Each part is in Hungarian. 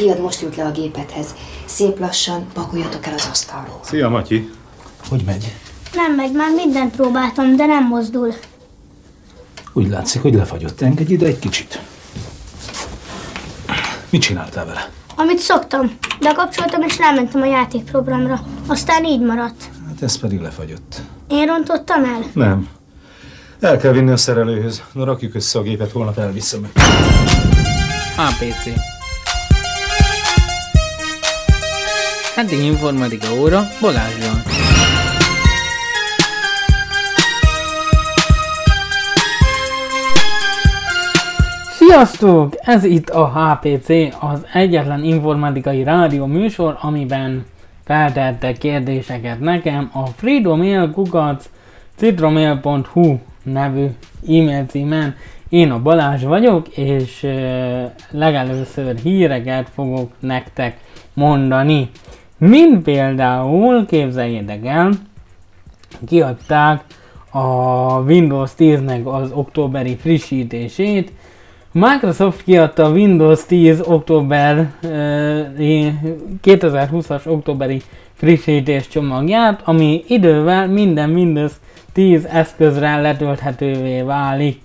fiad most ült le a gépethez. Szép lassan pakoljatok el az asztalról. Szia, Matyi. Hogy megy? Nem megy, már mindent próbáltam, de nem mozdul. Úgy látszik, hogy lefagyott. Engedj ide egy kicsit. Mit csináltál vele? Amit szoktam. Bekapcsoltam és rámentem a játékprogramra. Aztán így maradt. Hát ez pedig lefagyott. Én rontottam el? Nem. El kell vinni a szerelőhöz. Na rakjuk össze a gépet, holnap elviszem. HPC Heti informatika óra Balázsral. Sziasztok! Ez itt a HPC, az egyetlen informatikai rádió műsor, amiben feltettek kérdéseket nekem a freedomail.kukac citromail.hu nevű e-mail címen. Én a Balázs vagyok, és legelőször híreket fogok nektek mondani. Mint például, képzeljétek el, kiadták a Windows 10-nek az októberi frissítését, Microsoft kiadta a Windows 10 október 2020-as októberi frissítés csomagját, ami idővel minden Windows 10 eszközre letölthetővé válik.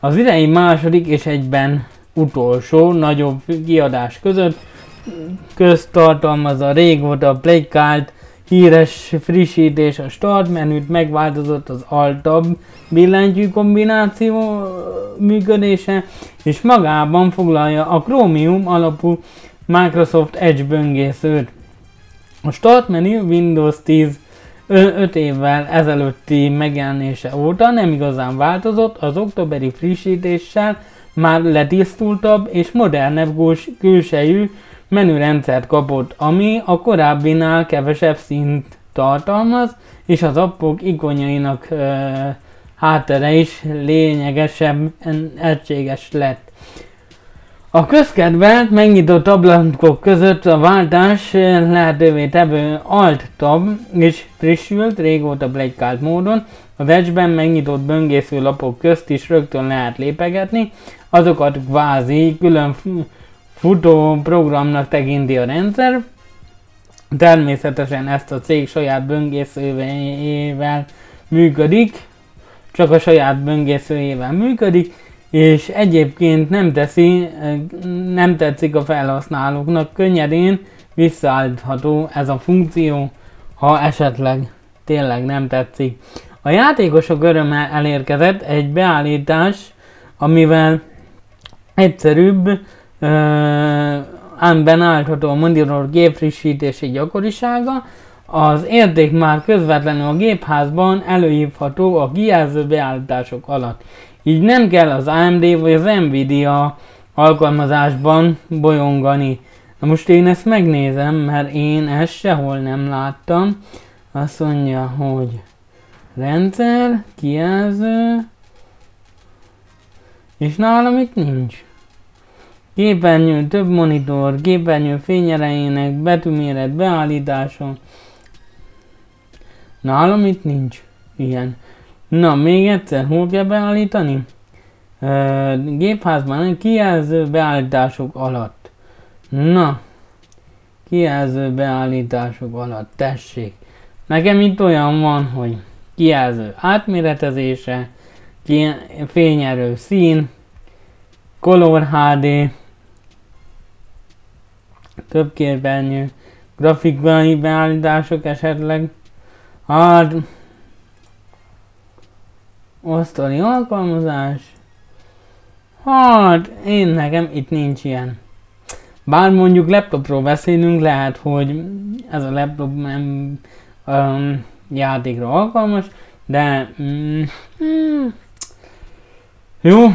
Az idei második és egyben utolsó nagyobb kiadás között köztartalmaz a régóta plekált híres frissítés a start menüt, megváltozott az altabb billentyű kombináció működése, és magában foglalja a Chromium alapú Microsoft Edge böngészőt. A start menü Windows 10 5 évvel ezelőtti megjelenése óta nem igazán változott, az októberi frissítéssel már letisztultabb és modernebb külsejű menürendszert kapott, ami a korábbinál kevesebb szint tartalmaz, és az appok ikonjainak ö, háttere is lényegesen egységes lett. A közkedvelt megnyitott ablakok között a váltás lehetővé tevő Alt-tab is frissült, régóta plegykált módon. Az Edge-ben megnyitott böngésző lapok közt is rögtön lehet lépegetni, azokat kvázi külön futó programnak tekinti a rendszer. Természetesen ezt a cég saját böngészőjével működik, csak a saját böngészőjével működik, és egyébként nem teszi, nem tetszik a felhasználóknak, könnyedén visszaállítható ez a funkció, ha esetleg tényleg nem tetszik. A játékosok örömmel elérkezett egy beállítás, amivel egyszerűbb, ám állítható a monitor gépfrissítési gyakorisága, az érték már közvetlenül a gépházban előhívható a kijelző beállítások alatt. Így nem kell az AMD vagy az Nvidia alkalmazásban bolyongani. Na most én ezt megnézem, mert én ezt sehol nem láttam. Azt mondja, hogy rendszer, kijelző, és nálam itt nincs. Képernyő, több monitor, képernyő fényerejének betűméret beállítása. Nálam itt nincs ilyen. Na, még egyszer, hol kell beállítani? E, gépházban kijelző beállítások alatt. Na, kijelző beállítások alatt, tessék. Nekem itt olyan van, hogy kijelző átméretezése, fényerő szín, Color HD, több képernyő, grafikai beállítások esetleg, hát Osztani alkalmazás. Hát, én nekem itt nincs ilyen. Bár mondjuk laptopról beszélünk, lehet, hogy ez a laptop nem um, játékra alkalmas, de mm, mm, jó.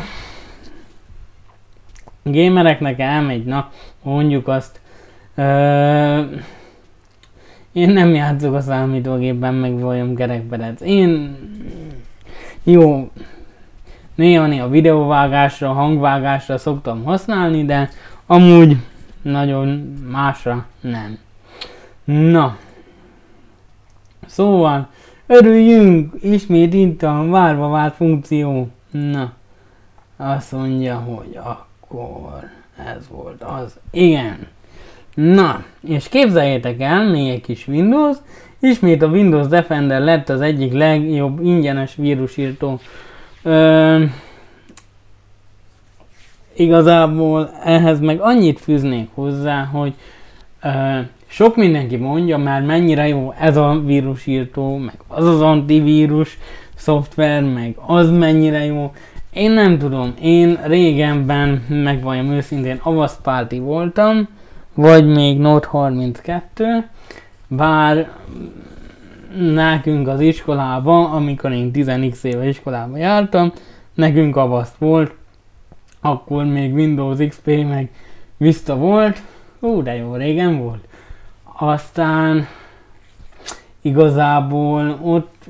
Gamereknek elmegy, na, mondjuk azt. Én nem játszok a számítógépben, meg vagyom kerekperec. Én jó, néha-néha videóvágásra, hangvágásra szoktam használni, de amúgy nagyon másra nem. Na, szóval örüljünk, ismét itt a várva vált funkció. Na, azt mondja, hogy akkor ez volt az. Igen. Na, és képzeljétek el, még egy kis Windows, ismét a Windows Defender lett az egyik legjobb ingyenes vírusírtó. Ö, igazából ehhez meg annyit fűznék hozzá, hogy ö, sok mindenki mondja már mennyire jó ez a vírusírtó, meg az az antivírus szoftver, meg az mennyire jó. Én nem tudom, én régenben, megvalljam őszintén, Avast Party voltam, vagy még Note 32, bár nekünk az iskolában, amikor én 10x éve iskolába jártam, nekünk Avast volt, akkor még Windows XP meg Vista volt, ú, de jó régen volt. Aztán igazából ott,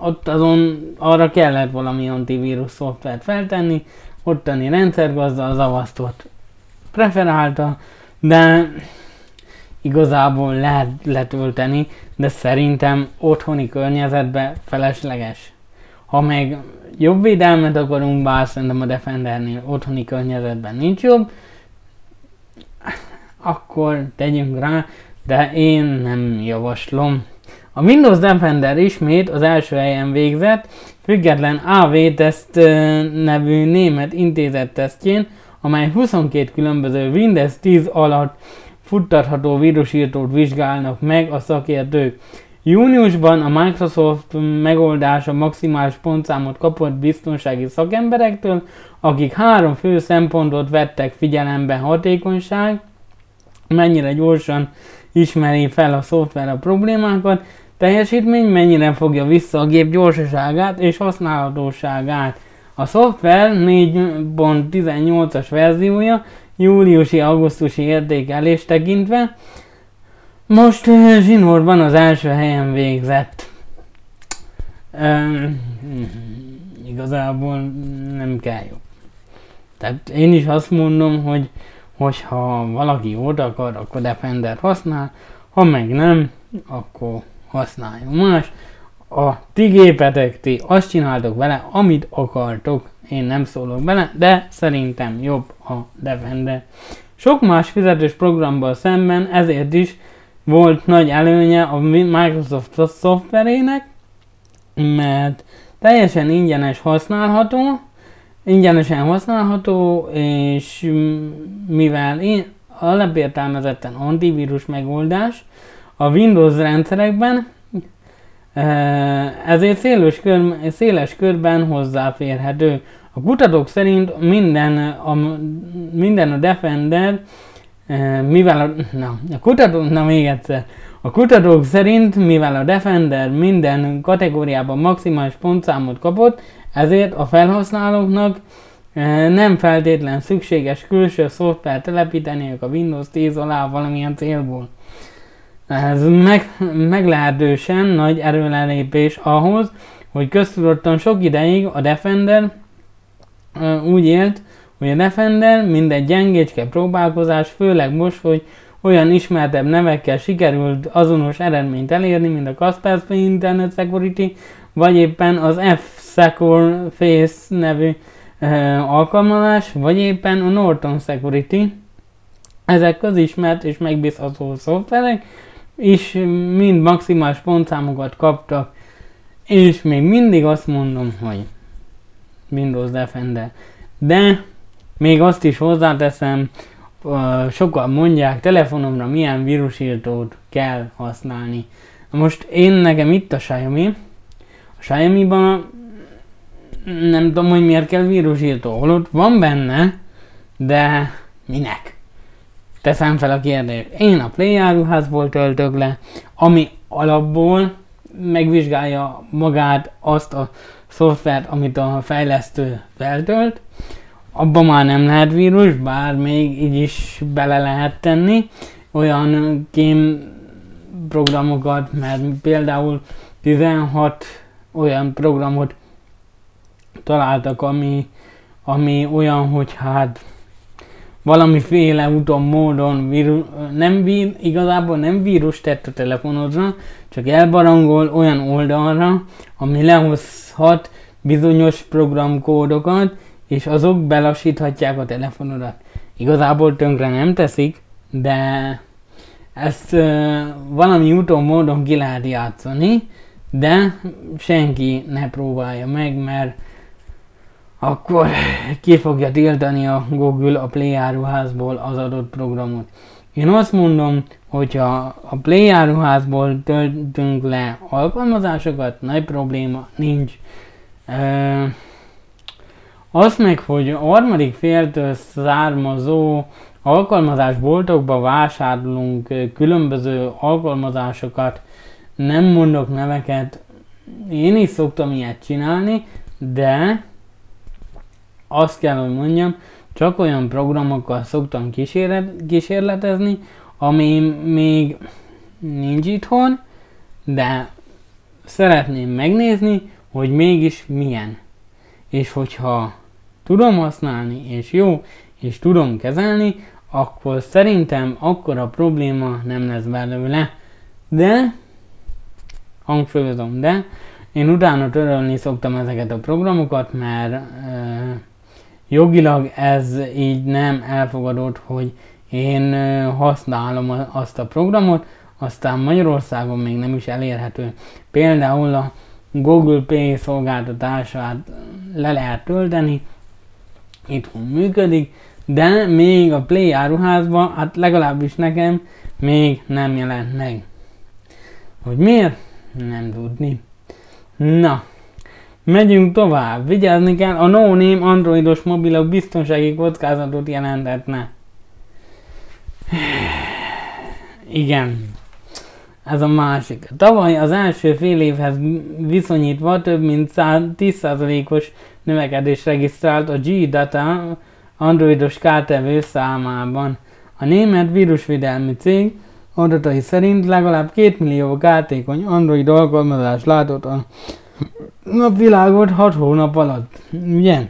ott azon arra kellett valami antivírus szoftvert feltenni, ottani rendszergazda az avasztot preferálta, de igazából lehet letölteni, de szerintem otthoni környezetben felesleges. Ha meg jobb védelmet akarunk, bár szerintem a Defendernél otthoni környezetben nincs jobb, akkor tegyünk rá, de én nem javaslom. A Windows Defender ismét az első helyen végzett, független AV-teszt nevű német intézet tesztjén, amely 22 különböző Windows 10 alatt futtatható vírusírtót vizsgálnak meg a szakértők. Júniusban a Microsoft megoldása maximális pontszámot kapott biztonsági szakemberektől, akik három fő szempontot vettek figyelembe hatékonyság, mennyire gyorsan ismeri fel a szoftver a problémákat, teljesítmény mennyire fogja vissza a gép gyorsaságát és használhatóságát. A szoftver 4.18-as verziója júliusi-augusztusi értékelés tekintve most zsinórban az első helyen végzett. Um, igazából nem kell jobb. Tehát én is azt mondom, hogy hogyha valaki jót akar, akkor Defender használ, ha meg nem, akkor használjon más. A ti gépetek, ti azt csináltok vele, amit akartok. Én nem szólok bele, de szerintem jobb a Defender. Sok más fizetős programban szemben ezért is volt nagy előnye a Microsoft szoftverének, mert teljesen ingyenes használható, ingyenesen használható, és mivel én alapértelmezetten antivírus megoldás a Windows rendszerekben, ezért széles, kör, széles körben hozzáférhető. A kutatók szerint minden a, minden a Defender, mivel a, na, a kutatók, na még egyszer, a kutatók szerint, mivel a Defender minden kategóriában maximális pontszámot kapott, ezért a felhasználóknak nem feltétlen szükséges külső szoftver telepíteniük a Windows 10 alá valamilyen célból. Ez meg, meglehetősen nagy erőlelépés ahhoz, hogy köztudottan sok ideig a Defender úgy élt, hogy a Defender mindegy gyengécske próbálkozás, főleg most, hogy olyan ismertebb nevekkel sikerült azonos eredményt elérni, mint a Kaspersky Internet Security, vagy éppen az F-Secure Face nevű e, alkalmazás, vagy éppen a Norton Security. Ezek közismert és megbízható szoftverek, és mind maximális pontszámokat kaptak, és még mindig azt mondom, hogy Windows Defender. De még azt is hozzáteszem, sokan mondják, telefonomra milyen vírusírtót kell használni. Most én nekem itt a Xiaomi, a Xiaomi-ban nem tudom, hogy miért kell vírusírtó. Holott van benne, de minek? Teszem fel a kérdést. Én a Play áruházból töltök le, ami alapból megvizsgálja magát azt a szoftvert, amit a fejlesztő feltölt, abban már nem lehet vírus, bár még így is bele lehet tenni olyan kém programokat, mert például 16 olyan programot találtak, ami, ami olyan, hogy hát valamiféle úton, módon víru, nem vír, igazából nem vírus tett a telefonodra, csak elbarangol olyan oldalra, ami lehozhat bizonyos programkódokat, és azok belassíthatják a telefonodat. Igazából tönkre nem teszik, de ezt ö, valami úton, módon ki lehet játszani, de senki ne próbálja meg, mert akkor ki fogja tiltani a Google a Play áruházból az adott programot. Én azt mondom, hogyha a Play áruházból töltünk le alkalmazásokat, nagy probléma nincs. Ö, azt meg, hogy a harmadik féltől származó alkalmazásboltokba vásárolunk különböző alkalmazásokat, nem mondok neveket, én is szoktam ilyet csinálni, de azt kell, hogy mondjam, csak olyan programokkal szoktam kísérlet, kísérletezni, ami még nincs itthon, de szeretném megnézni, hogy mégis milyen. És hogyha tudom használni, és jó, és tudom kezelni, akkor szerintem akkor a probléma nem lesz belőle. De, hangsúlyozom, de én utána törölni szoktam ezeket a programokat, mert e, jogilag ez így nem elfogadott, hogy én használom azt a programot, aztán Magyarországon még nem is elérhető. Például a Google Pay szolgáltatását le lehet tölteni, itthon működik, de még a Play áruházban, hát legalábbis nekem még nem jelent meg. Hogy miért? Nem tudni. Na, megyünk tovább. Vigyázni kell, a no name androidos mobilok biztonsági kockázatot jelentetne. Igen, ez a másik. Tavaly az első fél évhez viszonyítva több mint 10%-os növekedés regisztrált a G-Data androidos kártevő számában. A német vírusvédelmi cég adatai szerint legalább 2 millió kártékony android alkalmazás látott a napvilágot 6 hónap alatt. Ugye?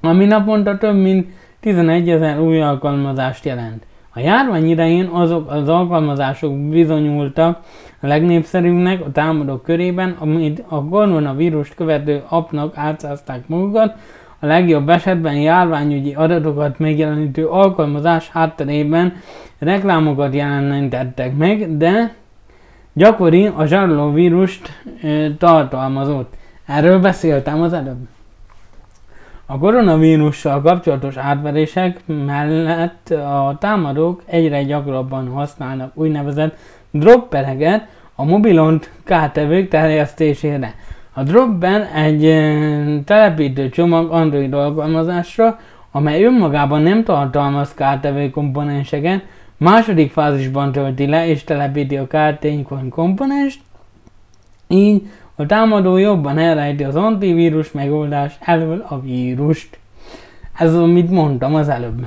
Ami naponta több mint 11 ezer új alkalmazást jelent. A járvány idején azok az alkalmazások bizonyultak a legnépszerűbbnek a támadók körében, amit a koronavírust követő appnak átszázták magukat, a legjobb esetben járványügyi adatokat megjelenítő alkalmazás hátterében reklámokat jelenítettek meg, de gyakori a zsarolóvírust tartalmazott. Erről beszéltem az előbb. A koronavírussal kapcsolatos átverések mellett a támadók egyre gyakrabban használnak úgynevezett droppereket a mobilont kártevők terjesztésére. A Dropben egy telepítő csomag Android alkalmazásra, amely önmagában nem tartalmaz kártevő komponenseket, második fázisban tölti le és telepíti a kárténykony komponenst, így a támadó jobban elrejti az antivírus megoldás elől a vírust. Ez amit mondtam az előbb.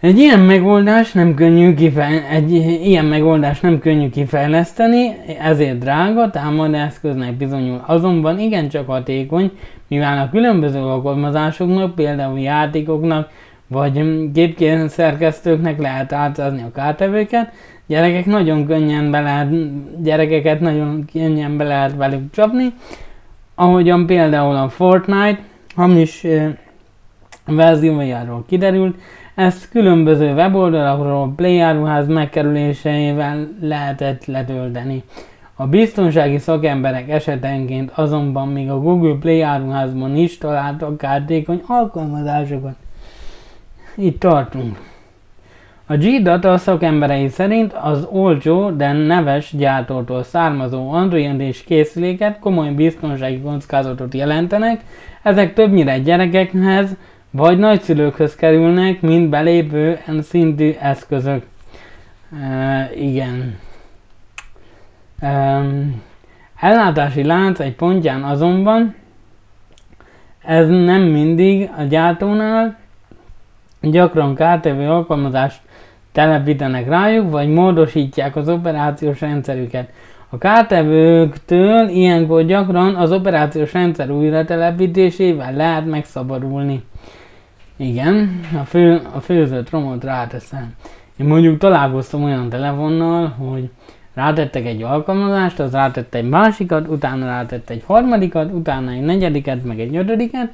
Egy ilyen megoldás nem könnyű kifej- egy ilyen megoldás nem könnyű kifejleszteni, ezért drága, támad eszköznek bizonyul. Azonban igencsak hatékony, mivel a különböző alkalmazásoknak, például játékoknak, vagy képként szerkesztőknek lehet átszázni a kártevőket, gyerekek nagyon könnyen be lehet, gyerekeket nagyon könnyen be lehet velük csapni, ahogyan például a Fortnite hamis verziójáról kiderült, ezt különböző weboldalakról Play áruház megkerüléseivel lehetett letölteni. A biztonsági szakemberek esetenként azonban még a Google Play áruházban is találtak kártékony alkalmazásokat. Itt tartunk. A G-Data szakemberei szerint az olcsó, de neves gyártótól származó Android és készüléket komoly biztonsági kockázatot jelentenek, ezek többnyire gyerekekhez, vagy nagyszülőkhöz kerülnek, mint belépő szintű eszközök. E, igen. E, ellátási lánc egy pontján azonban ez nem mindig a gyártónál, gyakran kártevő alkalmazást telepítenek rájuk, vagy módosítják az operációs rendszerüket. A kártevőktől ilyenkor gyakran az operációs rendszer újra telepítésével lehet megszabadulni. Igen, a, fő, a főzött romot ráteszem. Én mondjuk találkoztam olyan telefonnal, hogy rátettek egy alkalmazást, az rátette egy másikat, utána rátette egy harmadikat, utána egy negyediket, meg egy ötödiket,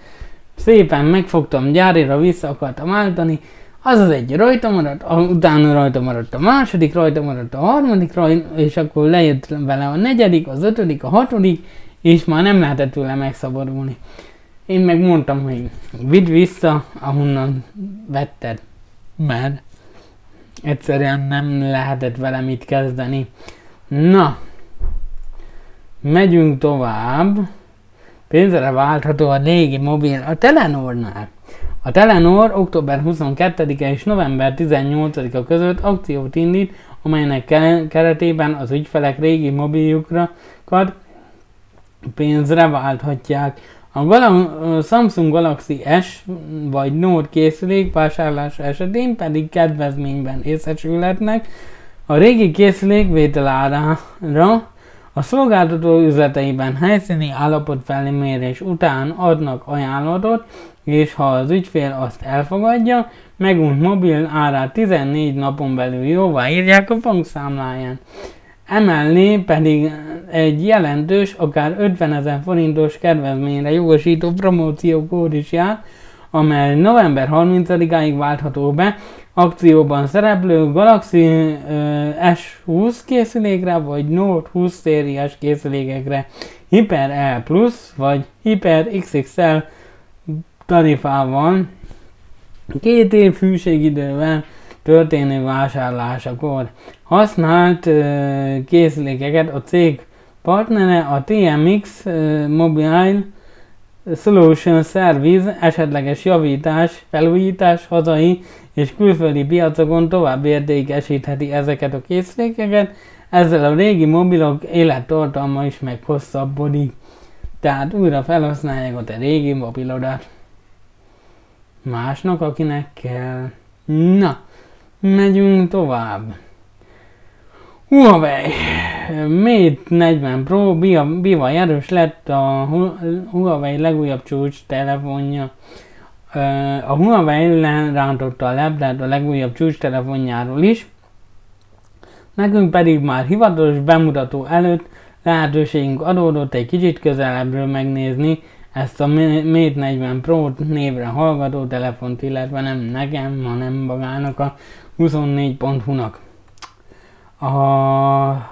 szépen megfogtam gyárira, vissza akartam állítani, az az egy rajta maradt, a- utána rajta maradt a második, rajta maradt a harmadik, rajta, és akkor lejött vele a negyedik, az ötödik, a hatodik, és már nem lehetett tőle megszabadulni. Én meg mondtam, hogy vidd vissza, ahonnan vetted, mert egyszerűen nem lehetett vele mit kezdeni. Na, megyünk tovább. Pénzre váltható a régi mobil a Telenornál. A Telenor október 22-e és november 18-a között akciót indít, amelynek ke- keretében az ügyfelek régi mobiljukra pénzre válthatják. A Samsung Galaxy S vagy Note készülék vásárlása esetén pedig kedvezményben részesülhetnek. A régi készülék vételárára a szolgáltató üzleteiben helyszíni állapotfelmérés után adnak ajánlatot, és ha az ügyfél azt elfogadja, megújt mobil árát 14 napon belül jóvá írják a bankszámláján. Emellé pedig egy jelentős, akár 50 ezer forintos kedvezményre jogosító promóciókód is jár, amely november 30-áig váltható be akcióban szereplő Galaxy ö, S20 készülékre vagy Note 20 szériás készülékekre Hyper L Plus vagy Hyper XXL tarifával két év hűségidővel történő vásárlásakor. Használt ö, készülékeket a cég partnere a TMX Mobile Solution Service esetleges javítás, felújítás hazai és külföldi piacokon tovább értékesítheti ezeket a készülékeket, ezzel a régi mobilok élettartalma is meghosszabbodik. Tehát újra felhasználják a te régi mobilodat. Másnak, akinek kell. Na, megyünk tovább. Huawei Mate 40 Pro biva- bivaj erős lett a Hu- Huawei legújabb csúcs telefonja. A Huawei lerántotta a labdát a legújabb csúcs telefonjáról is. Nekünk pedig már hivatalos bemutató előtt lehetőségünk adódott egy kicsit közelebbről megnézni ezt a Mate 40 Pro névre hallgató telefont, illetve nem nekem, hanem magának a 24.hu-nak. A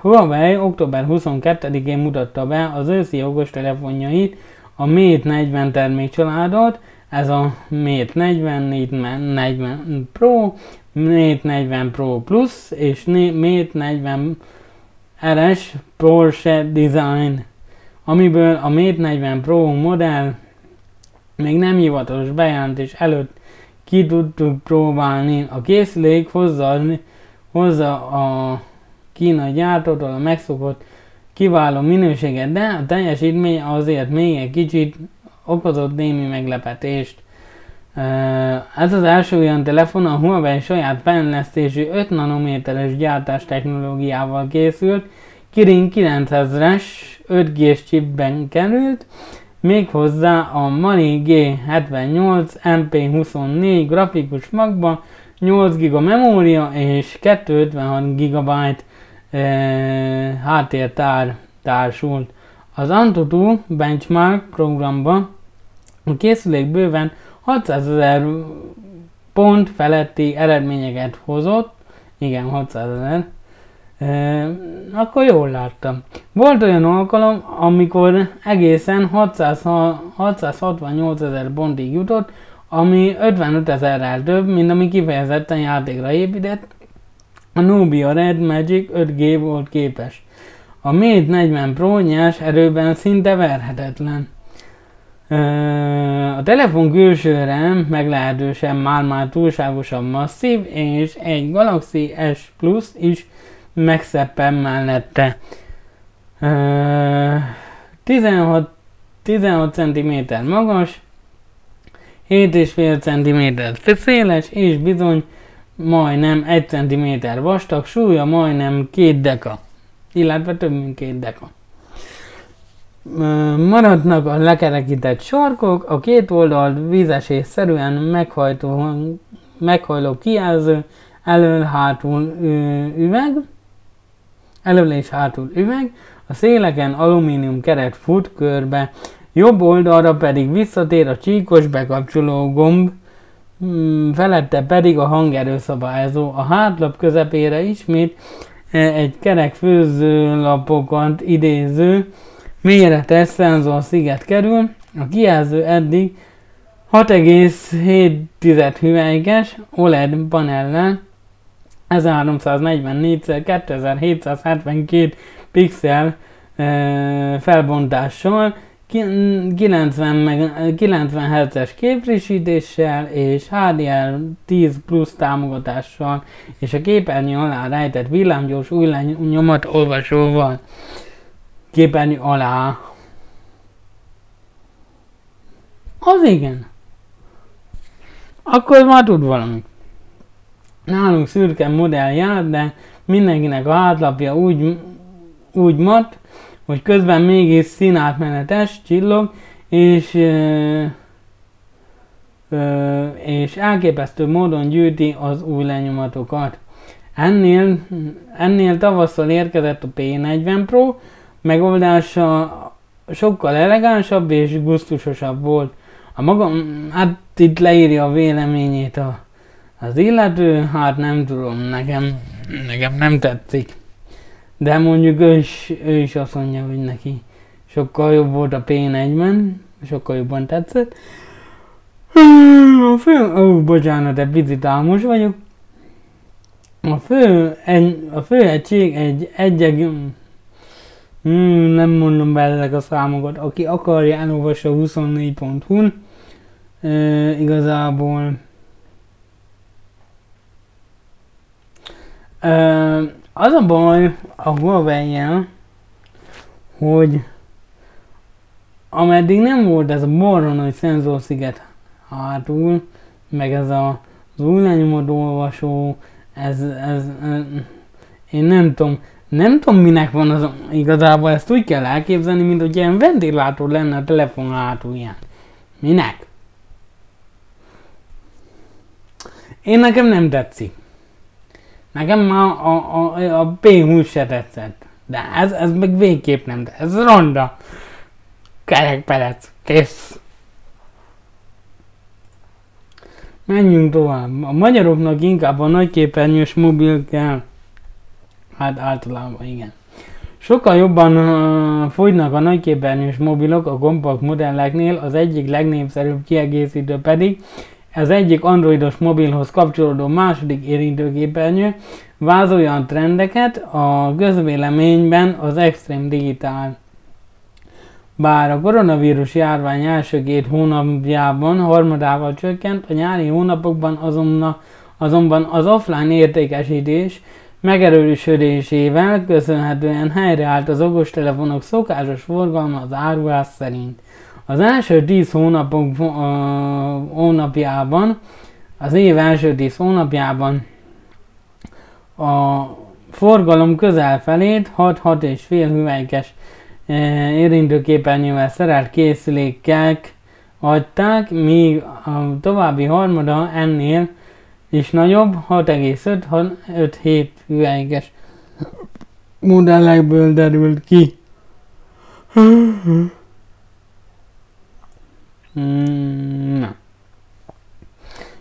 Huawei október 22-én mutatta be az őszi okos telefonjait, a Mate 40 termékcsaládot, ez a Mate 40, Mate 40 Pro, Mate 40 Pro Plus és Mate 40 RS Porsche Design, amiből a Mate 40 Pro modell még nem hivatalos bejelentés előtt ki tudtuk próbálni. A készülék hozza, hozza a kínai gyártótól a megszokott kiváló minőséget, de a teljesítmény azért még egy kicsit okozott némi meglepetést. Ez az első olyan telefon a Huawei saját fejlesztésű 5 nanométeres gyártás technológiával készült, Kirin 9000-es 5G-s chipben került, méghozzá a Mali G78 MP24 grafikus magba, 8 GB memória és 256 GB e, háttértár társult. Az Antutu Benchmark programba a készülék bőven 600 ezer pont feletti eredményeket hozott, igen, 600 ezer, akkor jól láttam. Volt olyan alkalom, amikor egészen 600, 668 ezer pontig jutott, ami 55 ezerrel több, mint ami kifejezetten játékra épített. A Nubia Red Magic 5G volt képes. A Mate 40 Pro nyers erőben szinte verhetetlen. A telefon külsőre meglehetősen már-már túlságosan masszív, és egy Galaxy S Plus is megszeppen mellette. 16, 16 cm magas, 7,5 cm széles, és bizony majdnem 1 cm vastag, súlya majdnem 2 deka, illetve több mint 2 deka. Maradnak a lekerekített sarkok, a két oldalt vízesésszerűen meghajtó, meghajló kijelző, elől-hátul üveg, elől és hátul üveg, a széleken alumínium keret fut körbe, jobb oldalra pedig visszatér a csíkos bekapcsoló gomb, mm, felette pedig a hangerőszabályozó. A hátlap közepére ismét e, egy kerek főzőlapokat idéző méretes szenzor sziget kerül, a kijelző eddig 6,7 hüvelykes OLED panellel 1344x2772 pixel e, felbontással 90, meg, 90 Hz-es képfrissítéssel és HDR10 plusz támogatással és a képernyő alá rejtett villámgyors új nyomat olvasóval. Képernyő alá. Az igen. Akkor már tud valamit. Nálunk szürke modell jár, de mindenkinek a hátlapja úgy, úgy mat, hogy közben mégis színátmenetes, csillog, és, ö, ö, és elképesztő módon gyűjti az új lenyomatokat. Ennél, ennél tavasszal érkezett a P40 Pro, megoldása sokkal elegánsabb és gusztusosabb volt. A maga, hát itt leírja a véleményét a, az illető, hát nem tudom, nekem, nekem nem tetszik. De mondjuk ő is, ő is azt mondja, hogy neki sokkal jobb volt a P40-ben, sokkal jobban tetszett. A fő, ó, bocsánat, egy picit álmos vagyok. A fő, egy, a fő egység egy egyeg, hmm, nem mondom bele a számokat, aki akarja elolvassa 24.hu-n, e, igazából e, az a baj a huawei hogy ameddig nem volt ez a borra nagy szenzorsziget hátul, meg ez a, az új lenyomod olvasó, ez, ez, ez, én nem tudom, nem tudom minek van az, igazából ezt úgy kell elképzelni, mint hogy ilyen ventilátor lenne a telefon hátulján. Minek? Én nekem nem tetszik. Nekem már a, a, a P20 se tetszett. De ez, ez meg végképp nem, de ez ronda. Kerekperec. Kész. Menjünk tovább. A magyaroknak inkább a nagyképernyős mobil kell. Hát általában igen. Sokkal jobban uh, fogynak a nagyképernyős mobilok a kompakt modelleknél, az egyik legnépszerűbb kiegészítő pedig az egyik androidos mobilhoz kapcsolódó második érintőképernyő vázolja a trendeket, a közvéleményben az extrém digitál. Bár a koronavírus járvány első két hónapjában harmadával csökkent, a nyári hónapokban azonban, azonban az offline értékesítés megerősödésével köszönhetően helyreállt az okostelefonok szokásos forgalma az árulás szerint. Az első 10 hónapok, uh, hónapjában, az év első 10 hónapjában a forgalom közel felét 6-6,5 hüvelykes uh, érintőképernyővel szerelt készülékkel adták, míg a további harmada ennél is nagyobb, 6,5-7 hüvelykes modellekből derült ki. Mm, na.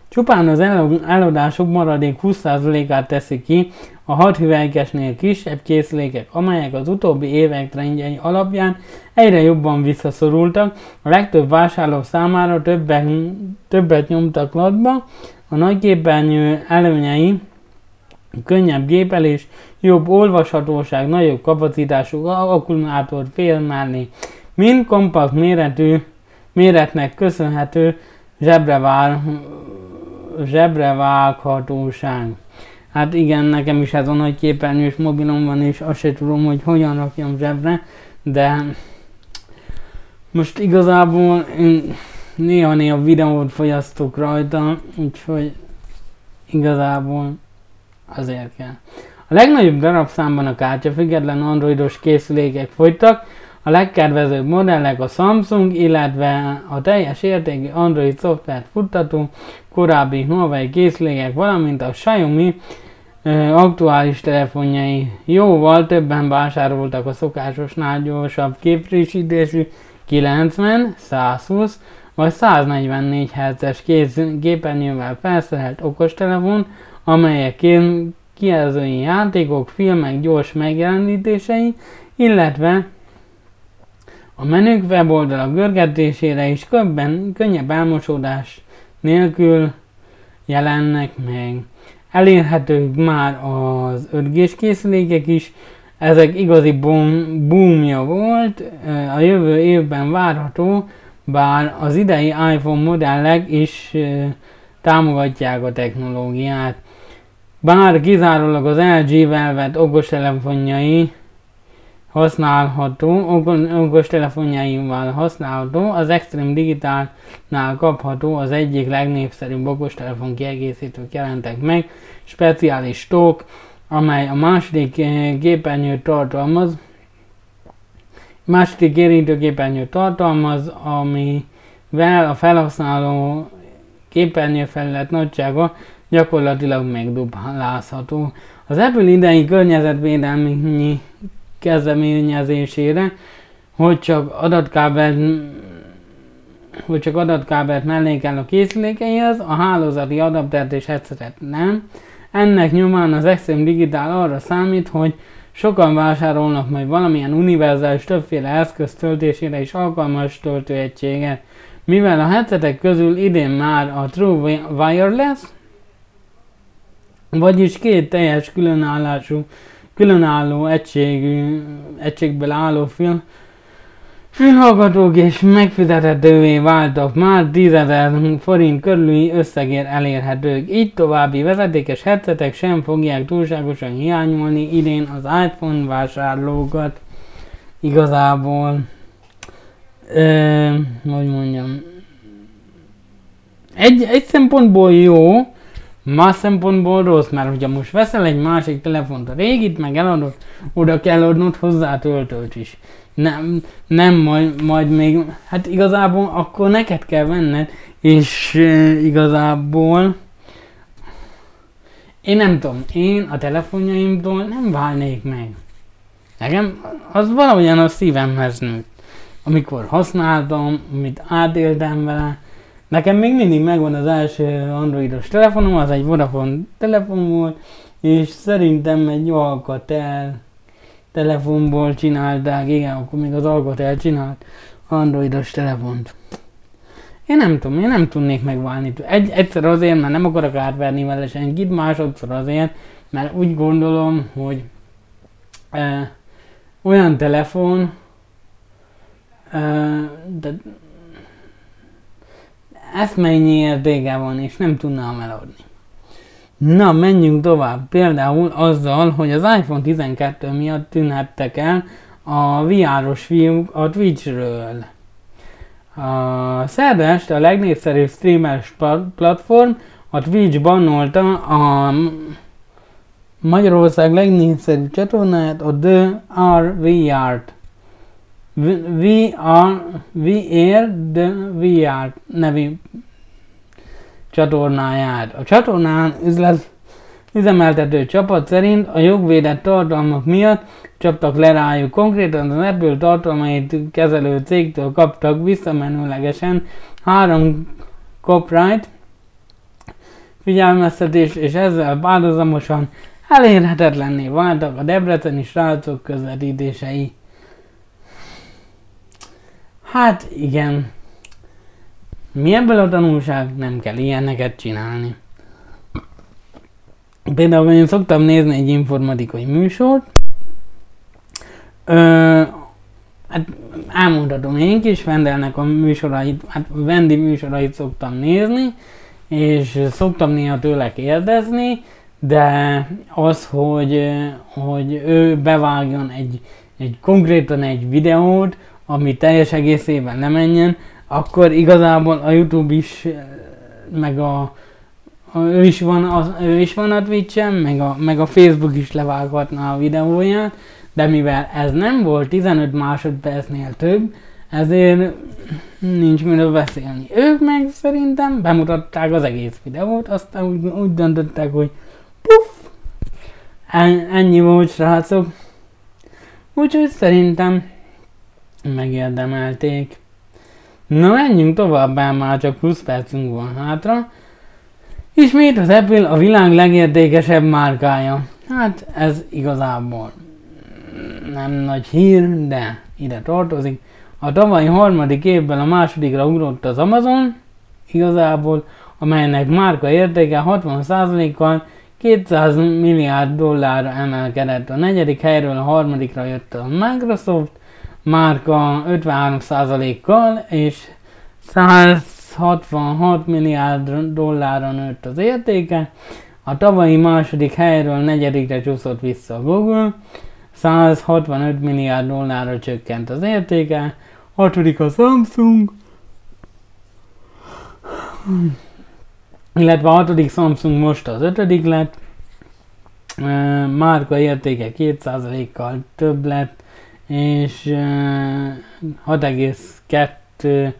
Csupán az eladások maradék 20%-át teszi ki a 6 hüvelykesnél kisebb készülékek, amelyek az utóbbi évek trendjei alapján egyre jobban visszaszorultak, a legtöbb vásárló számára többet, többet nyomtak latba, a nagy képernyő előnyei könnyebb gépelés, jobb olvashatóság, nagyobb kapacitású akkumulátor fél mellé, mind kompakt méretű méretnek köszönhető zsebre, zsebrevághatóság. Hát igen, nekem is ez a nagy képernyős mobilom van, és azt se tudom, hogy hogyan rakjam zsebre, de most igazából én néha-néha videót fogyasztok rajta, úgyhogy igazából azért kell. A legnagyobb darabszámban a kártya független androidos készülékek fogytak, a legkedvezőbb modellek a Samsung, illetve a teljes értékű Android szoftvert futtató korábbi Huawei készülékek, valamint a Xiaomi e, aktuális telefonjai. Jóval többen vásároltak a szokásosnál gyorsabb képfrissítésű 90, 120 vagy 144 Hz-es képernyővel felszerelt okostelefon, amelyek ki- kijelzői játékok, filmek gyors megjelenítései, illetve a menük weboldalak görgetésére is köbben, könnyebb elmosódás nélkül jelennek meg. Elérhetők már az 5G-s készülékek is, ezek igazi boom, boomja volt, a jövő évben várható, bár az idei iPhone modellek is támogatják a technológiát. Bár kizárólag az LG Velvet okostelefonjai használható, oko- okostelefonjaival használható, az Extreme Digitalnál kapható az egyik legnépszerűbb okostelefon kiegészítők jelentek meg, speciális stók, amely a második képernyőt tartalmaz, második érintőképernyőt tartalmaz, amivel a felhasználó képernyőfelület nagysága gyakorlatilag megduplázható. Az Apple idei környezetvédelmi kezdeményezésére, hogy csak adatkábelt hogy csak adatkábelt mellékel a készülékeihez, a hálózati adaptert és headsetet nem. Ennek nyomán az Extreme Digital arra számít, hogy sokan vásárolnak majd valamilyen univerzális többféle eszköz töltésére is alkalmas töltőegységet. Mivel a headsetek közül idén már a True Wireless, vagyis két teljes különállású, különálló egységű, egységből álló film, Fülhallgatók és megfizethetővé váltak, már 10.000 forint körüli összegért elérhetők, így további vezetékes headsetek sem fogják túlságosan hiányolni idén az iPhone vásárlókat. Igazából, ö, hogy mondjam, egy, egy szempontból jó, más szempontból rossz, mert hogyha most veszel egy másik telefont, a régit meg eladod, oda kell adnod hozzá töltőt is. Nem, nem majd, majd még, hát igazából akkor neked kell venned, és e, igazából én nem tudom, én a telefonjaimtól nem válnék meg. Nekem az valahogyan a szívemhez nőtt. Amikor használtam, amit átéltem vele, Nekem még mindig megvan az első androidos telefonom, az egy Vodafone telefon volt, és szerintem egy Alcatel telefonból csinálták, igen, akkor még az Alcatel csinált androidos telefont. Én nem tudom, én nem tudnék megválni. Egy, egyszer azért, mert nem akarok átverni vele senkit, másodszor azért, mert úgy gondolom, hogy e, olyan telefon, e, de eszmennyi értéke van, és nem tudnám eladni. Na, menjünk tovább. Például azzal, hogy az iPhone 12 miatt tűnhettek el a VR-os fiúk a Twitchről. A szerda a legnépszerűbb streamer platform, a Twitch bannolta a Magyarország legnépszerűbb csatornáját, a The RVR-t. VR, VR, The VR nevű csatornáját. A csatornán üzlet üzemeltető csapat szerint a jogvédett tartalmak miatt csaptak le rájuk. Konkrétan az Apple tartalmait kezelő cégtől kaptak visszamenőlegesen három copyright figyelmeztetés, és ezzel párhuzamosan elérhetetlenné váltak a debreceni srácok közvetítései. Hát igen. Mi ebből a tanulság? Nem kell ilyeneket csinálni. Például én szoktam nézni egy informatikai műsort, Ö, hát elmondhatom én is, Vendelnek a műsorait, hát Vendi műsorait szoktam nézni, és szoktam néha tőle kérdezni, de az, hogy, hogy ő bevágjon egy, egy konkrétan egy videót, ami teljes egészében nem menjen, akkor igazából a Youtube is, meg a, ő, is van, az, ő is van a Twitch-en, meg a, meg a Facebook is levághatná a videóját, de mivel ez nem volt 15 másodpercnél több, ezért nincs miről beszélni. Ők meg szerintem bemutatták az egész videót, aztán úgy, úgy döntöttek, hogy puff, ennyi volt srácok. Úgyhogy szerintem megérdemelték. Na menjünk tovább, már csak 20 percünk van hátra. Ismét az Apple a világ legértékesebb márkája. Hát ez igazából nem nagy hír, de ide tartozik. A tavalyi harmadik évben a másodikra ugrott az Amazon, igazából, amelynek márka értéke 60%-kal 200 milliárd dollárra emelkedett. A negyedik helyről a harmadikra jött a Microsoft, márka 53%-kal, és 166 milliárd dollárra nőtt az értéke. A tavalyi második helyről negyedikre csúszott vissza a Google, 165 milliárd dollárra csökkent az értéke, hatodik a Samsung, illetve a hatodik Samsung most az ötödik lett, márka értéke 2%-kal több lett, és 6,2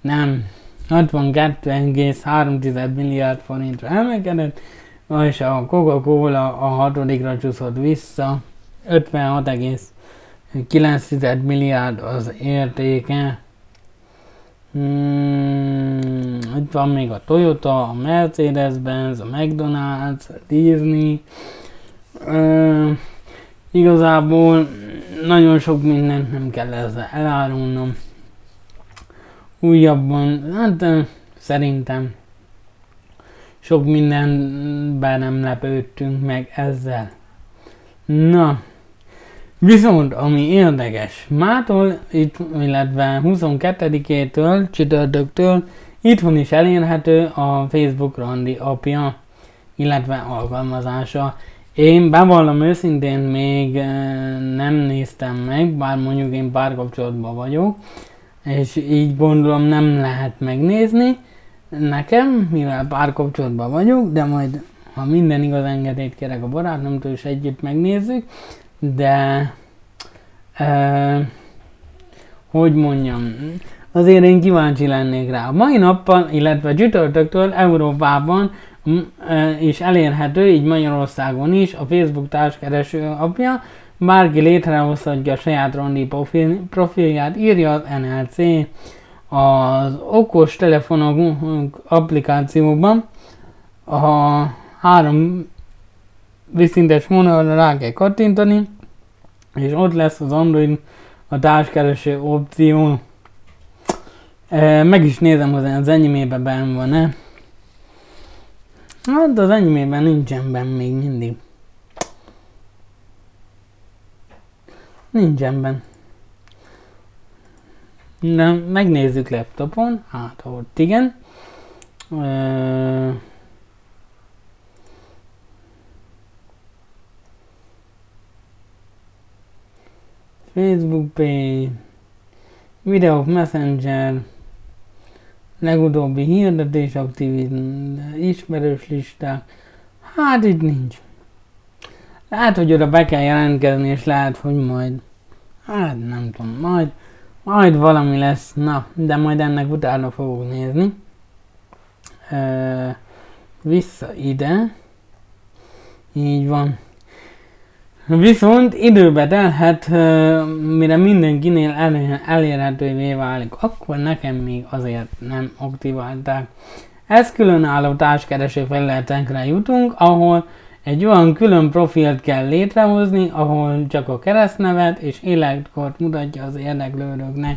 nem 62,3 milliárd forintra emelkedett, és a Coca-Cola a hatodikra csúszott vissza, 56,9 milliárd az értéke. Hmm, itt van még a Toyota, a Mercedes-Benz, a McDonald's, a Disney. Uh, igazából nagyon sok mindent nem kell ezzel elárulnom. Újabban, hát szerintem sok mindenben nem lepődtünk meg ezzel. Na, viszont ami érdekes, mától, itt, illetve 22-től, csütörtöktől itthon is elérhető a Facebook Randi apja, illetve alkalmazása. Én bevallom őszintén még nem néztem meg, bár mondjuk én párkapcsolatban vagyok, és így gondolom nem lehet megnézni nekem, mivel párkapcsolatban vagyok, de majd ha minden igaz engedélyt kérek a barátnőmtől, és együtt megnézzük, de e, hogy mondjam, azért én kíváncsi lennék rá. A mai nappal, illetve csütörtöktől Európában és elérhető, így Magyarországon is, a Facebook társkereső apja, bárki létrehozhatja a saját rondi profil, profilját, írja az NLC az okos telefonok applikációban a három viszintes vonalra rá kell kattintani, és ott lesz az Android a társkereső opció. E, meg is nézem, hogy az enyémében benn van-e. Hát az enyémében nincsen benn még mindig. Nincsen benn. De megnézzük laptopon, hát ott igen. E, Facebook page, videók Messenger, legutóbbi hirdetés aktív, ismerős listák. Hát itt nincs. Lehet, hogy oda be kell jelentkezni, és lehet, hogy majd, hát nem tudom, majd, majd valami lesz, na, de majd ennek utána fogok nézni. Ö, vissza ide. Így van. Viszont időbe telhet, mire mindenkinél elérhetővé válik, akkor nekem még azért nem aktiválták. Ez különálló társkereső felületekre jutunk, ahol egy olyan külön profilt kell létrehozni, ahol csak a keresztnevet és életkort mutatja az érdeklődőknek.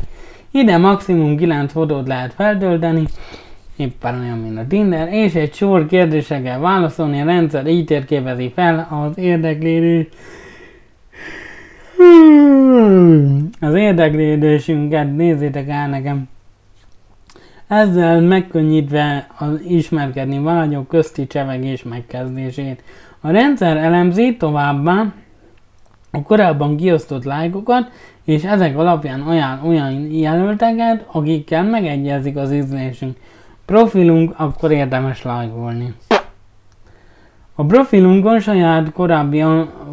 Ide maximum 9 fotót lehet feltölteni, éppen olyan, mint a Tinder, és egy sor kérdésekkel válaszolni, a rendszer így térképezi fel az érdeklődő az érdeklődésünket nézzétek el nekem. Ezzel megkönnyítve az ismerkedni vágyok közti csevegés megkezdését. A rendszer elemzi továbbá a korábban kiosztott lájkokat, és ezek alapján olyan, olyan jelölteket, akikkel megegyezik az ízlésünk. Profilunk, akkor érdemes lájkolni. A profilunkon saját korábbi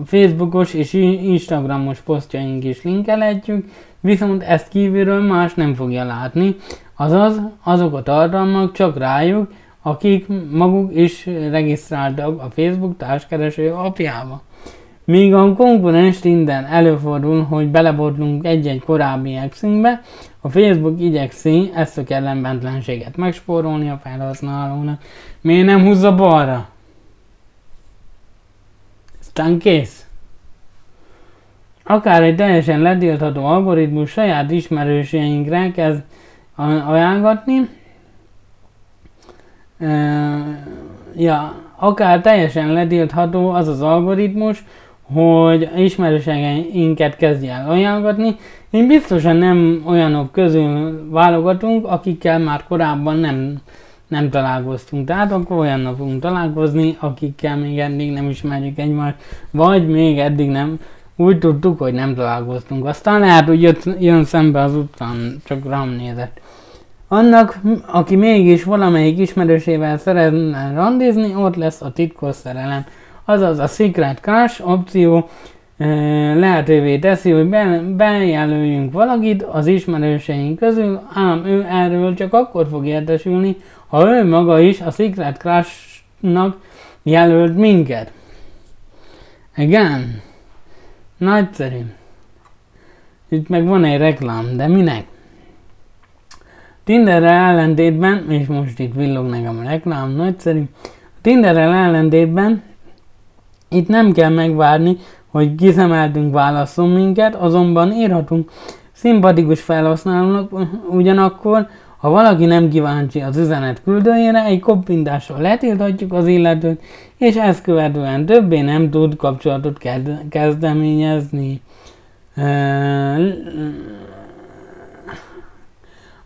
Facebookos és Instagramos posztjaink is linkelhetjük, viszont ezt kívülről más nem fogja látni, azaz azok a tartalmak csak rájuk, akik maguk is regisztráltak a Facebook társkereső apjába. Míg a konkurens Tinder előfordul, hogy belebotlunk egy-egy korábbi exünkbe, a Facebook igyekszi ezt a kellemetlenséget megspórolni a felhasználónak. Miért nem húzza balra? Aztán kész. Akár egy teljesen letiltható algoritmus saját ismerőseinkre kezd ajánlgatni, ja, akár teljesen letiltható az az algoritmus, hogy ismerőseinket kezdje el ajánlgatni. Én biztosan nem olyanok közül válogatunk, akikkel már korábban nem, nem találkoztunk. Tehát akkor olyanok fogunk találkozni, akikkel még eddig nem ismerjük egymást, vagy még eddig nem úgy tudtuk, hogy nem találkoztunk. Aztán lehet, hogy jött, jön szembe az utcán, csak rám nézett. Annak, aki mégis valamelyik ismerősével szeretne randizni, ott lesz a titkos szerelem. Azaz a Secret Crush opció lehetővé teszi, hogy be, bejelöljünk valakit az ismerőseink közül, ám ő erről csak akkor fog értesülni, ha ő maga is a Secret Crush-nak jelölt minket. Igen. Nagyszerű. Itt meg van egy reklám, de minek? Tinderrel ellentétben, és most itt villog nekem a reklám, nagyszerű. Tinderrel ellentétben itt nem kell megvárni, hogy kiszemeltünk válaszol minket, azonban írhatunk szimpatikus felhasználónak, ugyanakkor, ha valaki nem kíváncsi az üzenet küldőjére, egy koppintással letilthatjuk az illetőt, és ezt követően többé nem tud kapcsolatot kezdeményezni.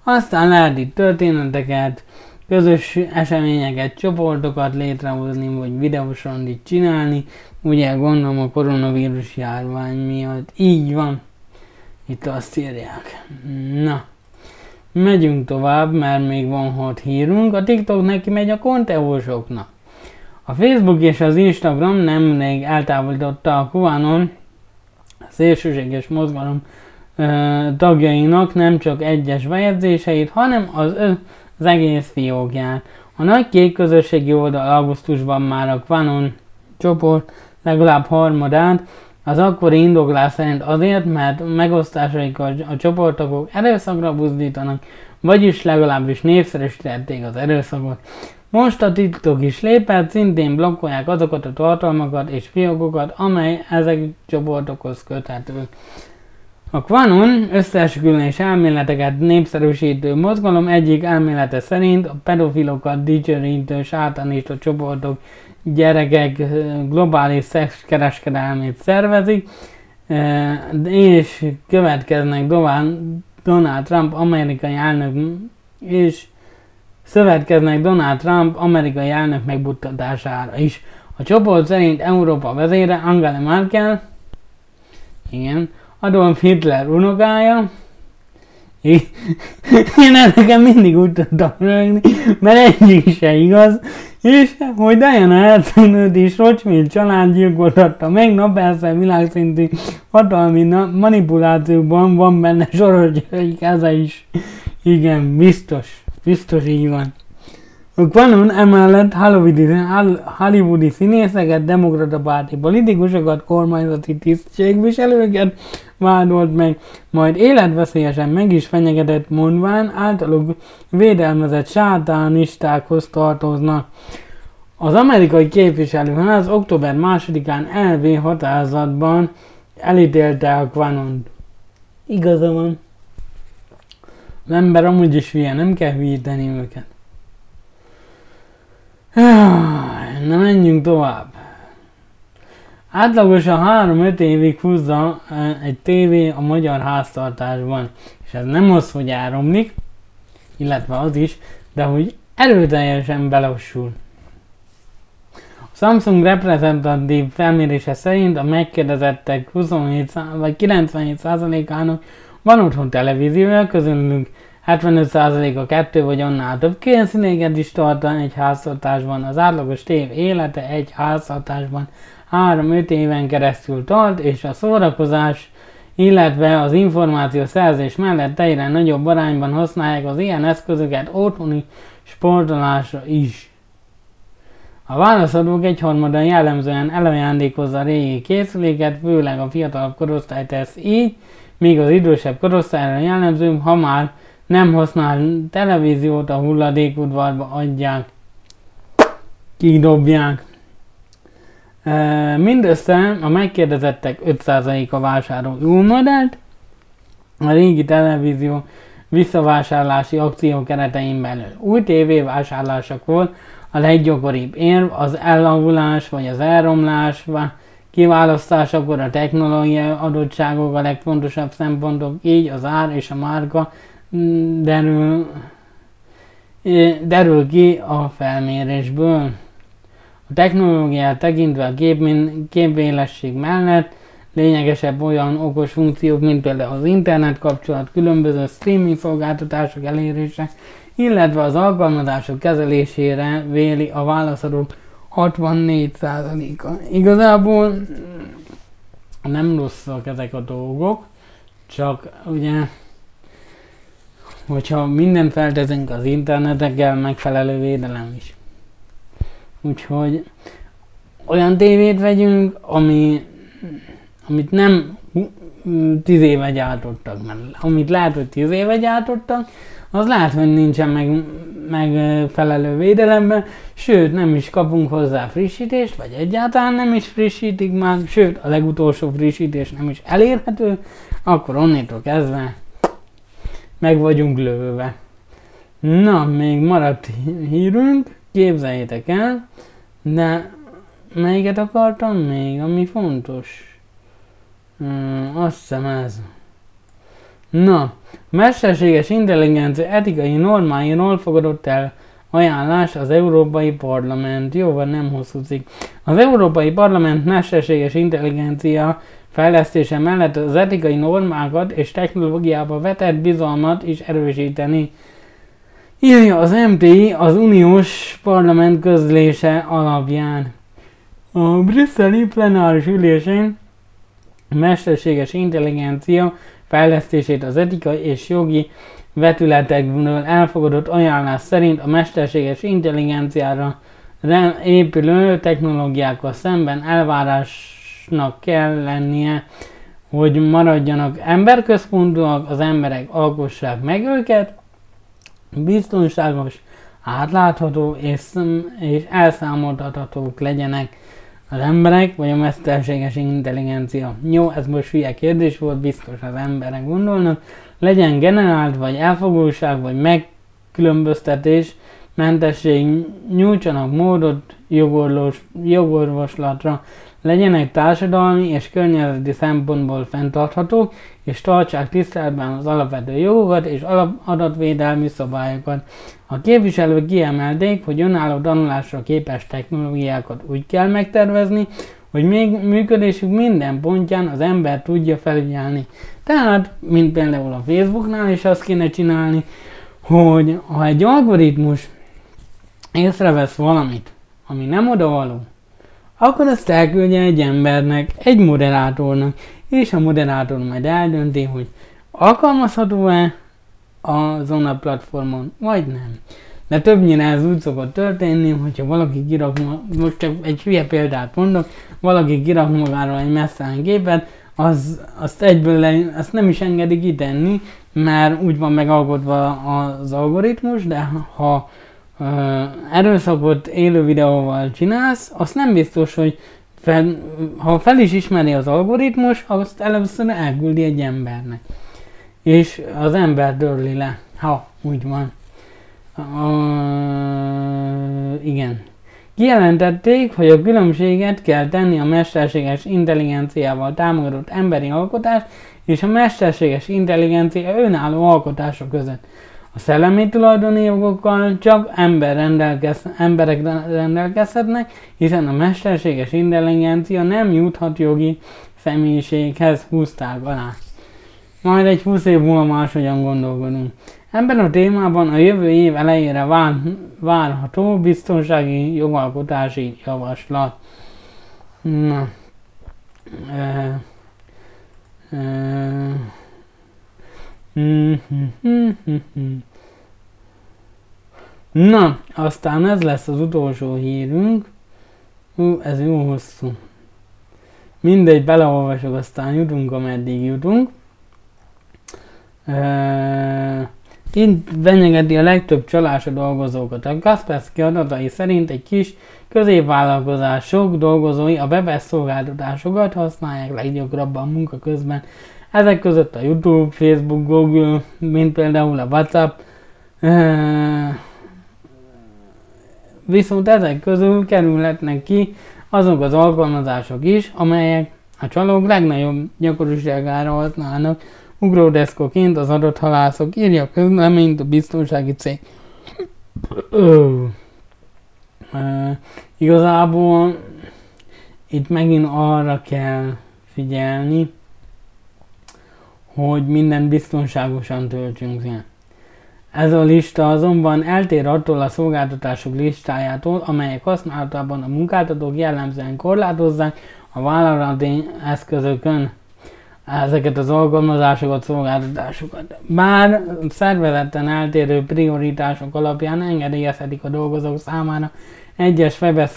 Aztán lehet itt történeteket, közös eseményeket, csoportokat létrehozni, vagy videós randit csinálni. Ugye gondolom a koronavírus járvány miatt. Így van. Itt azt írják. Na. Megyünk tovább, mert még van hat hírunk. A TikTok neki megy a konteósoknak. A Facebook és az Instagram nemrég eltávolította a Kuanon szélsőséges mozgalom tagjainak nem csak egyes bejegyzéseit, hanem az, az egész fiókját. A nagy kék közösségi oldal augusztusban már a Quanon csoport legalább harmadát, az akkori indoklás szerint azért, mert megosztásaikkal a csoportokok erőszakra buzdítanak, vagyis legalábbis népszerűsítették az erőszakot. Most a TikTok is lépett, szintén blokkolják azokat a tartalmakat és fiókokat, amely ezek csoportokhoz köthetők. A Quanon összeesküvés elméleteket népszerűsítő mozgalom egyik elmélete szerint a pedofilokat dicsőítő sátanista csoportok gyerekek globális szexkereskedelmét szervezik, és következnek Donald Trump amerikai elnök és szövetkeznek Donald Trump amerikai elnök megbuttatására is. A csoport szerint Európa vezére Angela Merkel, igen, Adolf Hitler unokája, én nekem mindig úgy tudtam rögni, mert egyik se igaz, és hogy Diana hercegnőt is Rothschild család gyilkoltatta meg, na persze világszintű hatalmi manipulációban van benne Soros keze is. Igen, biztos, biztos így van. Quanon emellett hollywoodi, színészeket, demokrata párti politikusokat, kormányzati tisztségviselőket vádolt meg, majd életveszélyesen meg is fenyegetett mondván általuk védelmezett sátánistákhoz tartoznak. Az amerikai képviselőház október 2-án LV határozatban elítélte a Quanont. Igaza van. Az ember amúgy is hülye, nem kell hülyíteni őket. Na menjünk tovább. Átlagosan 3-5 évig húzza egy tévé a magyar háztartásban, és ez nem az, hogy áramlik, illetve az is, de hogy erőteljesen belassul. A Samsung reprezentatív felmérése szerint a megkérdezettek 27 vagy 97%-ának van otthon televíziója, közülük 75% a kettő vagy annál több kénszínéget is tart egy háztartásban. Az átlagos tév élete egy háztartásban 3-5 éven keresztül tart, és a szórakozás, illetve az információ szerzés mellett egyre nagyobb arányban használják az ilyen eszközöket otthoni sportolásra is. A válaszadók egyharmada jellemzően elajándékozza a régi készüléket, főleg a fiatal korosztály tesz így, míg az idősebb korosztályra jellemző, ha már nem használ televíziót, a hulladékudvarba adják, kidobják. Mindössze a megkérdezettek 5%-a vásárol új modellt, a régi televízió visszavásárlási akció keretein belül. Új tévévásárlásakor a leggyakoribb érv az elavulás vagy az elromlás kiválasztásakor a technológiai adottságok a legfontosabb szempontok, így az ár és a márka derül, derül ki a felmérésből. A technológiát tekintve a képvélesség mellett lényegesebb olyan okos funkciók, mint például az internet kapcsolat, különböző streaming szolgáltatások elérése, illetve az alkalmazások kezelésére véli a válaszadók 64%-a. Igazából nem rosszak ezek a dolgok, csak ugye, hogyha mindent feltezünk az internetekkel, megfelelő védelem is. Úgyhogy olyan tévét vegyünk, ami, amit nem 10 éve gyártottak, mert amit lehet, hogy 10 éve gyártottak, az lehet, hogy nincsen meg, megfelelő védelemben, sőt nem is kapunk hozzá frissítést, vagy egyáltalán nem is frissítik már, sőt a legutolsó frissítés nem is elérhető, akkor onnétól kezdve meg vagyunk lőve. Na, még maradt hírünk, képzeljétek el, de melyiket akartam még, ami fontos? Hmm, azt hiszem ez. Na, mesterséges intelligencia etikai normáiról fogadott el ajánlás az Európai Parlament. Jó van, nem hosszú cikk. Az Európai Parlament mesterséges intelligencia fejlesztése mellett az etikai normákat és technológiába vetett bizalmat is erősíteni. Írja az MTI az uniós parlament közlése alapján. A brüsszeli plenáris ülésén mesterséges intelligencia fejlesztését az etikai és jogi vetületekből elfogadott ajánlás szerint a mesterséges intelligenciára épülő technológiákkal szemben elvárásnak kell lennie, hogy maradjanak emberközpontúak, az emberek alkossák meg őket, biztonságos, átlátható és, és elszámoltathatók legyenek az emberek, vagy a mesterséges intelligencia? Jó, ez most hülye kérdés volt, biztos az emberek gondolnak. Legyen generált, vagy elfogultság, vagy megkülönböztetés, mentesség, nyújtsanak módot jogorlós, jogorvoslatra, legyenek társadalmi és környezeti szempontból fenntarthatók, és tartsák tiszteletben az alapvető jogokat és adatvédelmi szabályokat. A képviselők kiemelték, hogy önálló tanulásra képes technológiákat úgy kell megtervezni, hogy még működésük minden pontján az ember tudja felügyelni. Tehát, mint például a Facebooknál is azt kéne csinálni, hogy ha egy algoritmus észrevesz valamit, ami nem odavaló, akkor ezt elküldje egy embernek, egy moderátornak, és a moderátor majd eldönti, hogy alkalmazható-e a platformon, vagy nem. De többnyire ez úgy szokott történni, hogyha valaki kirak, most csak egy hülye példát mondok, valaki kirak magáról egy messzán képet, az, azt egyből le, azt nem is engedi kitenni, mert úgy van megalkotva az algoritmus, de ha erőszakot élő videóval csinálsz, azt nem biztos, hogy fel, ha fel is ismeri az algoritmus, azt először elküldi egy embernek. És az ember dörli le, ha úgy van. Uh, igen. Kijelentették, hogy a különbséget kell tenni a mesterséges intelligenciával támogatott emberi alkotás és a mesterséges intelligencia önálló alkotása között. A szellemi tulajdoni jogokkal csak ember rendelkez, emberek rendelkezhetnek, hiszen a mesterséges intelligencia nem juthat jogi személyiséghez húzták alá. Majd egy 20 év múlva máshogyan gondolkodunk. Ebben a témában a jövő év elejére vár, várható biztonsági jogalkotási javaslat. Na. E, e, Na, aztán ez lesz az utolsó hírünk. Hú, ez jó hosszú. Mindegy, beleolvasok, aztán jutunk, ameddig jutunk. Uh, itt benyegeti a legtöbb csalás a dolgozókat. A Kaspersky adatai szerint egy kis középvállalkozások dolgozói a webes szolgáltatásokat használják leggyakrabban munka közben. Ezek között a YouTube, Facebook, Google, mint például a WhatsApp. Viszont ezek közül kerülhetnek ki azok az alkalmazások is, amelyek a csalók legnagyobb gyakoriságára használnak ugródeszkoként az adott halászok írja közleményt a biztonsági cég. Ö, igazából itt megint arra kell figyelni, hogy minden biztonságosan töltsünk el. Ez a lista azonban eltér attól a szolgáltatások listájától, amelyek használatában a munkáltatók jellemzően korlátozzák a vállalati eszközökön ezeket az alkalmazásokat, szolgáltatásokat. Bár szervezetten eltérő prioritások alapján engedélyezhetik a dolgozók számára egyes webes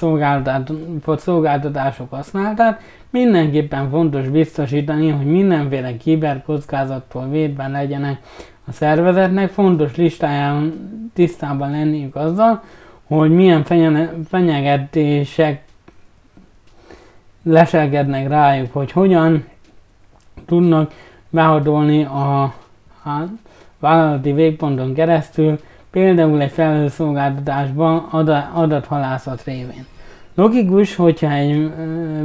szolgáltatások használatát, mindenképpen fontos biztosítani, hogy mindenféle kiberkockázattól védve legyenek a szervezetnek, fontos listáján tisztában lenniük azzal, hogy milyen fenyegetések leselkednek rájuk, hogy hogyan tudnak behadolni a, a vállalati végponton keresztül, például egy felhőszolgáltatásban adathalászat révén. Logikus, hogyha egy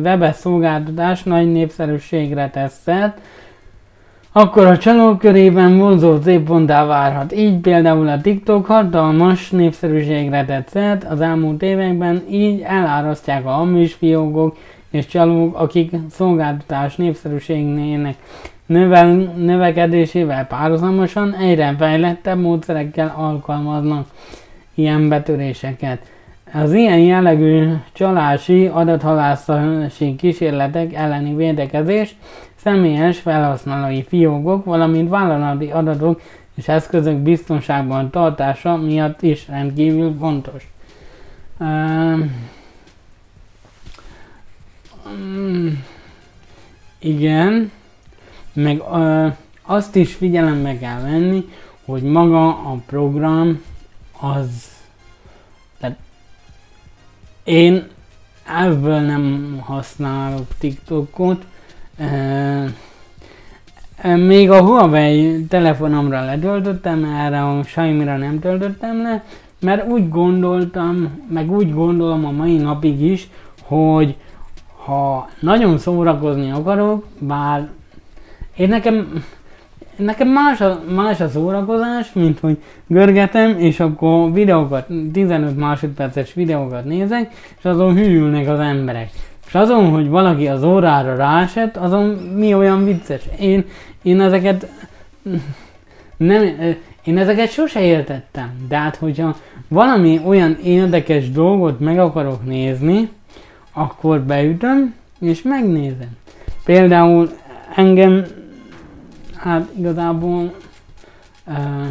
webes szolgáltatás nagy népszerűségre tesz szert, akkor a csalók körében vonzó célponttá várhat. Így például a TikTok hatalmas népszerűségre tett szert az elmúlt években, így elárasztják a hamis fiókok és csalók, akik szolgáltatás népszerűségének növel, növekedésével párhuzamosan egyre fejlettebb módszerekkel alkalmaznak ilyen betöréseket. Az ilyen jellegű csalási adathalászási kísérletek elleni védekezés személyes felhasználói fiókok, valamint vállalati adatok és eszközök biztonságban tartása miatt is rendkívül fontos. Um, igen, meg uh, azt is figyelembe kell venni, hogy maga a program az tehát én ebből nem használok TikTokot, még a Huawei telefonomra letöltöttem, erre a Xiaomi-ra nem töltöttem le, mert úgy gondoltam, meg úgy gondolom a mai napig is, hogy ha nagyon szórakozni akarok, bár én nekem, nekem más a, más a szórakozás, mint hogy görgetem, és akkor videókat, 15 másodperces videókat nézek, és azon hűlnek az emberek. És azon, hogy valaki az órára rásett, azon mi olyan vicces. Én, én ezeket nem, én ezeket sose értettem. De hát, hogyha valami olyan érdekes dolgot meg akarok nézni, akkor beütöm, és megnézem. Például engem, hát igazából, uh,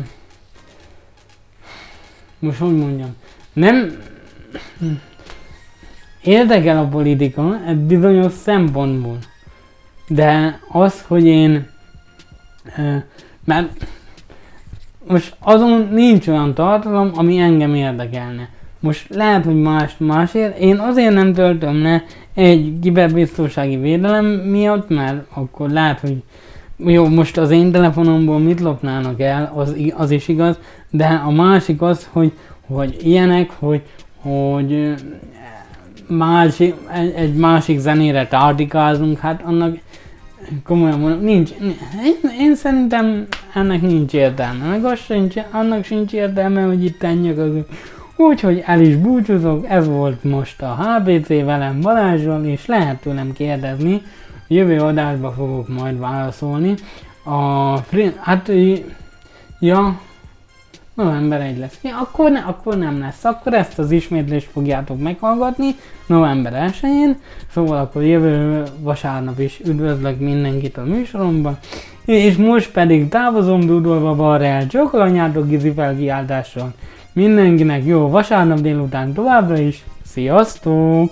most hogy mondjam, nem, Érdekel a politika egy bizonyos szempontból. De az, hogy én... Mert most azon nincs olyan tartalom, ami engem érdekelne. Most lehet, hogy más másért. Én azért nem töltöm le egy kiberbiztonsági védelem miatt, mert akkor lehet, hogy jó, most az én telefonomból mit lopnának el, az, az is igaz, de a másik az, hogy, hogy ilyenek, hogy, hogy másik, egy, egy másik zenére tártikázunk, hát annak komolyan mondom, nincs, én, én szerintem ennek nincs értelme, meg az sincs, annak sincs értelme, hogy itt tennyegözünk. Úgyhogy el is búcsúzok, ez volt most a HBC velem Balázsról, és lehet tőlem kérdezni, jövő adásba fogok majd válaszolni. A free, hát, ja, november 1 lesz. Ja, akkor, ne, akkor nem lesz. Akkor ezt az ismétlést fogjátok meghallgatni november 1-én. Szóval akkor jövő vasárnap is üdvözlök mindenkit a műsoromban. És most pedig távozom dúdolva balra el, csokolanyátok gizi felkiáltással. Mindenkinek jó vasárnap délután továbbra is. Sziasztok!